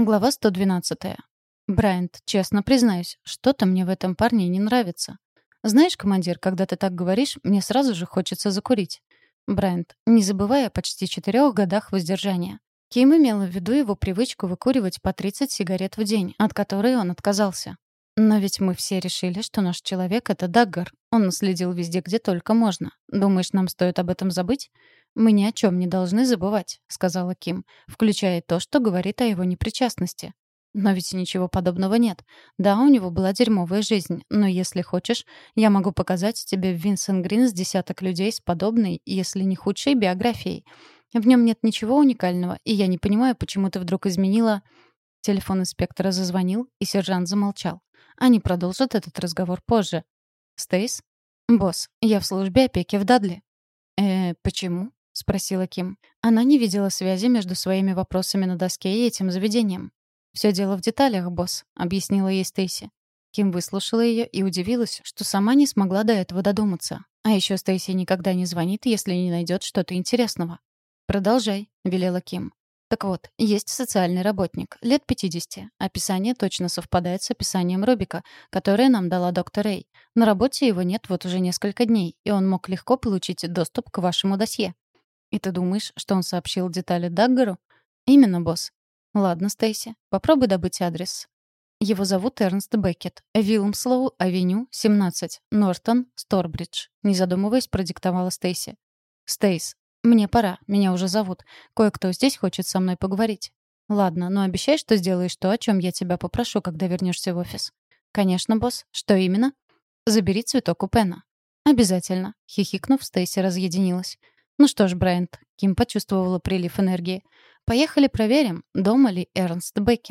Глава 112. Брайант, честно признаюсь, что-то мне в этом парне не нравится. Знаешь, командир, когда ты так говоришь, мне сразу же хочется закурить. Брайант, не забывай о почти четырех годах воздержания. Ким имела в виду его привычку выкуривать по 30 сигарет в день, от которой он отказался. Но ведь мы все решили, что наш человек — это Даггар. Он наследил везде, где только можно. Думаешь, нам стоит об этом забыть? Мы ни о чем не должны забывать, сказала Ким, включая то, что говорит о его непричастности. Но ведь ничего подобного нет. Да, у него была дерьмовая жизнь, но если хочешь, я могу показать тебе Винсент Грин с десяток людей с подобной, если не худшей биографией. В нем нет ничего уникального, и я не понимаю, почему ты вдруг изменила... Телефон инспектора зазвонил, и сержант замолчал. Они продолжат этот разговор позже. Стейс? Босс, я в службе опеки в Дадли. Э, почему? спросила Ким. Она не видела связи между своими вопросами на доске и этим заведением. Все дело в деталях, босс, объяснила ей Стейси. Ким выслушала ее и удивилась, что сама не смогла до этого додуматься. А еще Стейси никогда не звонит, если не найдет что-то интересного. «Продолжай», — велела Ким. Так вот, есть социальный работник, лет 50. Описание точно совпадает с описанием Робика, которое нам дала доктор Рэй. На работе его нет вот уже несколько дней, и он мог легко получить доступ к вашему досье. И ты думаешь, что он сообщил детали Даггару? Именно, босс. Ладно, Стейси, попробуй добыть адрес. Его зовут Эрнст Беккет. Вилмслоу, авеню, 17, Нортон, Сторбридж. Не задумываясь, продиктовала Стейси. Стейс, «Мне пора, меня уже зовут. Кое-кто здесь хочет со мной поговорить». «Ладно, но обещай, что сделаешь то, о чем я тебя попрошу, когда вернешься в офис». «Конечно, босс. Что именно?» «Забери цветок у Пена». «Обязательно», — хихикнув, Стейси разъединилась. «Ну что ж, Брайант», — Ким почувствовала прилив энергии. «Поехали проверим, дома ли Эрнст Беккер».